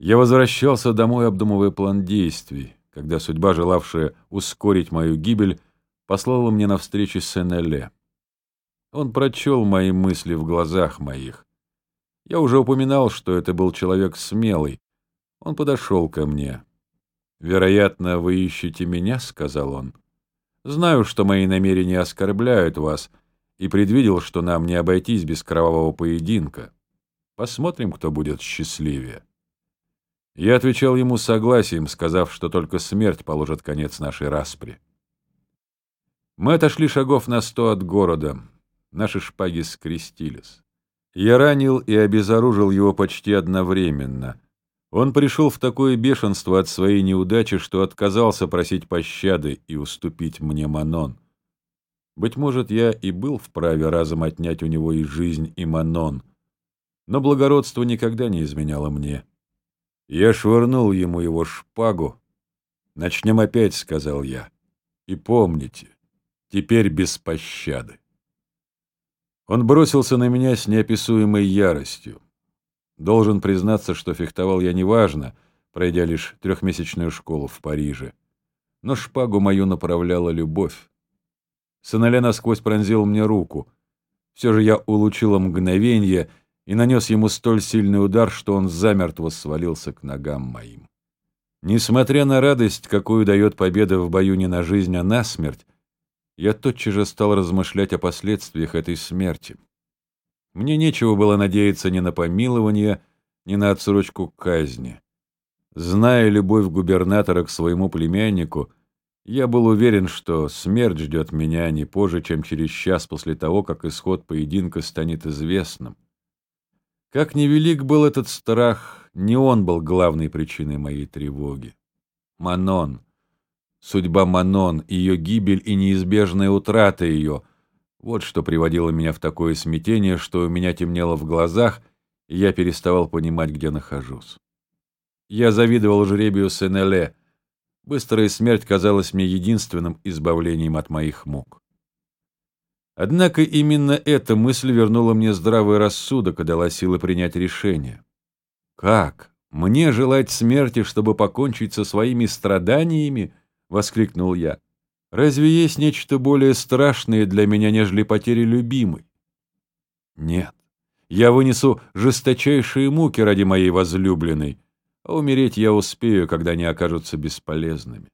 Я возвращался домой, обдумывая план действий, когда судьба, желавшая ускорить мою гибель, послала мне навстречу Сен-Эле. Он прочел мои мысли в глазах моих. Я уже упоминал, что это был человек смелый. Он подошел ко мне. «Вероятно, вы ищете меня», — сказал он. «Знаю, что мои намерения оскорбляют вас, и предвидел, что нам не обойтись без кровавого поединка. Посмотрим, кто будет счастливее». Я отвечал ему согласием, сказав, что только смерть положит конец нашей распри. Мы отошли шагов на сто от города. Наши шпаги скрестились. Я ранил и обезоружил его почти одновременно. Он пришел в такое бешенство от своей неудачи, что отказался просить пощады и уступить мне Манон. Быть может, я и был вправе разом отнять у него и жизнь, и Манон, но благородство никогда не изменяло мне. Я швырнул ему его шпагу. «Начнем опять», — сказал я. «И помните, теперь без пощады». Он бросился на меня с неописуемой яростью. Должен признаться, что фехтовал я неважно, пройдя лишь трехмесячную школу в Париже. Но шпагу мою направляла любовь. Сыноля насквозь пронзил мне руку. Все же я улучила мгновенье и нанес ему столь сильный удар, что он замертво свалился к ногам моим. Несмотря на радость, какую дает победа в бою не на жизнь, а на смерть, я тотчас же стал размышлять о последствиях этой смерти. Мне нечего было надеяться ни на помилование, ни на отсрочку казни. Зная любовь губернатора к своему племяннику, я был уверен, что смерть ждет меня не позже, чем через час после того, как исход поединка станет известным. Как невелик был этот страх, не он был главной причиной моей тревоги. Манон, судьба Манон, ее гибель и неизбежная утрата ее — вот что приводило меня в такое смятение, что у меня темнело в глазах, и я переставал понимать, где нахожусь. Я завидовал жребию Сенеле. Быстрая смерть казалась мне единственным избавлением от моих мук. Однако именно эта мысль вернула мне здравый рассудок и дала силы принять решение. «Как? Мне желать смерти, чтобы покончить со своими страданиями?» — воскликнул я. «Разве есть нечто более страшное для меня, нежели потери любимой?» «Нет, я вынесу жесточайшие муки ради моей возлюбленной, а умереть я успею, когда они окажутся бесполезными.